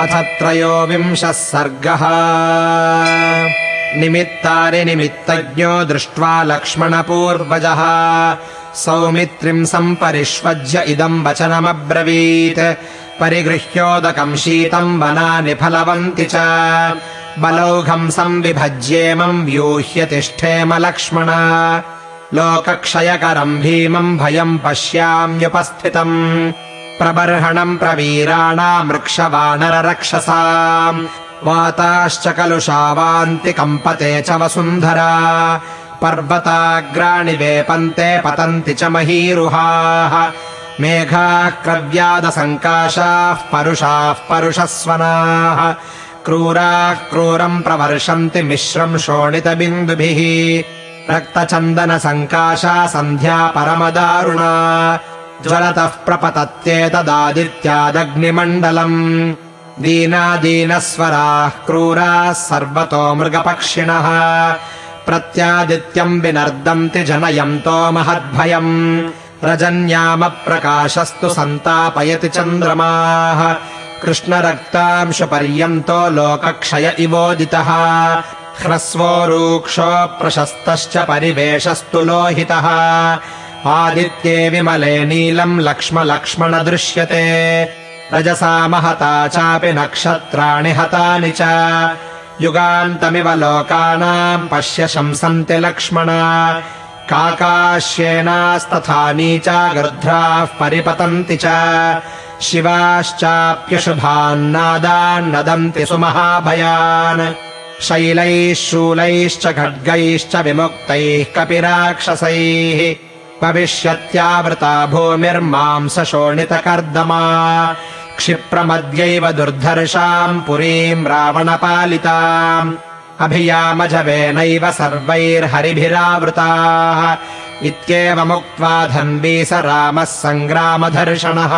अथ त्रयोविंशः सर्गः। निमित्तानि निमित्तज्ञो दृष्ट्वा लक्ष्मणपूर्वजः। सौमित्रिम् सम्परिष्वज्य इदम् वचनमब्रवीत्। परिगृह्योदकम् शीतम् वनानि फलवन्ति च। बलौघम् संविभज्येमम् व्यूह्य तिष्ठेम लक्ष्मण। लोकक्षयकरम् भीमम् भयम् पश्याम्युपस्थितम् प्रबर्हणम् प्रवीराणाम् वृक्षवानररक्षसाम् वाताश्च कलुषावान्ति कम्पते च वसुन्धरा पर्वताग्राणि वेपन्ते पतन्ति च महीरुहाः मेघाः क्रव्यादसङ्काशाः परुषाः परुषस्वनाः क्रूराः क्रूरम् प्रवर्षन्ति मिश्रम् शोणितबिन्दुभिः रक्तचन्दनसङ्काशा सन्ध्या परमदारुणा ज्वलतः प्रपतत्येतदादित्यादग्निमण्डलम् दीनादीनस्वराः क्रूराः सर्वतो मृगपक्षिणः। प्रत्यादित्यम् विनर्दन्ति जनयन्तो महद्भयम्। रजन्यामप्रकाशस्तु सन्तापयति चन्द्रमाः। कृष्णरक्तांशुपर्यन्तो लोकक्षय इवोदितः। ह्रस्वो रूक्षो प्रशस्तश्च परिवेशस्तु लोहितः आदित्ये विमले नीलम् लक्ष्म दृश्यते। रजसा महता चापि नक्षत्राणि हतानि च। युगान्तमिव लोकानाम् पश्य शंसन्ति लक्ष्मण। काकाश्येनास्तथा नीचा गृध्राः परिपतन्ति च। शिवाश्चाप्यशुभान्नादान्नदन्ति सुमहाभयान्। शैलैः शूलैश्च खड्गैश्च विमुक्तैः कपिराक्षसैः भविष्यत्यावृता भूमिर्मांसशोणितकर्दमा। क्षिप्रमद्यैव दुर्धर्षाम् पुरीम् रावणपालिताम्। अभियामजवेनैव सर्वैर्हरिभिरावृताः। इत्येवमुक्त्वा धन्वी स रामः सङ्ग्रामधर्षणः।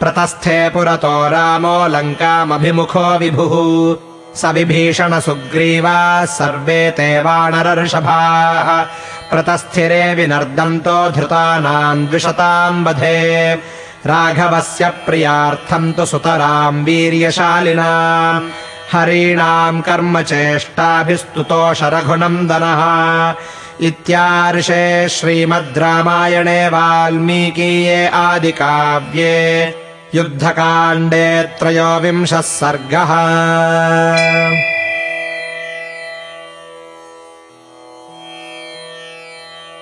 प्रतस्थे पुरतो रामो लङ्कामभिमुखो विभुः स विभीषणसुग्रीवाः सर्वे ते वानरर्षभाः। प्रतस्थिरे विनर्दन्तो धृतानाम् द्विशताम् वधे। राघवस्य प्रियार्थम् तु सुतराम् वीर्यशालिनाम् हरीणाम् कर्म चेष्टाभिस्तुतोष रघुनन्दनः श्रीमद् रामायणे वाल्मीकीये आदिकाव्ये युद्धकाण्डे त्रयोविंशः सर्गः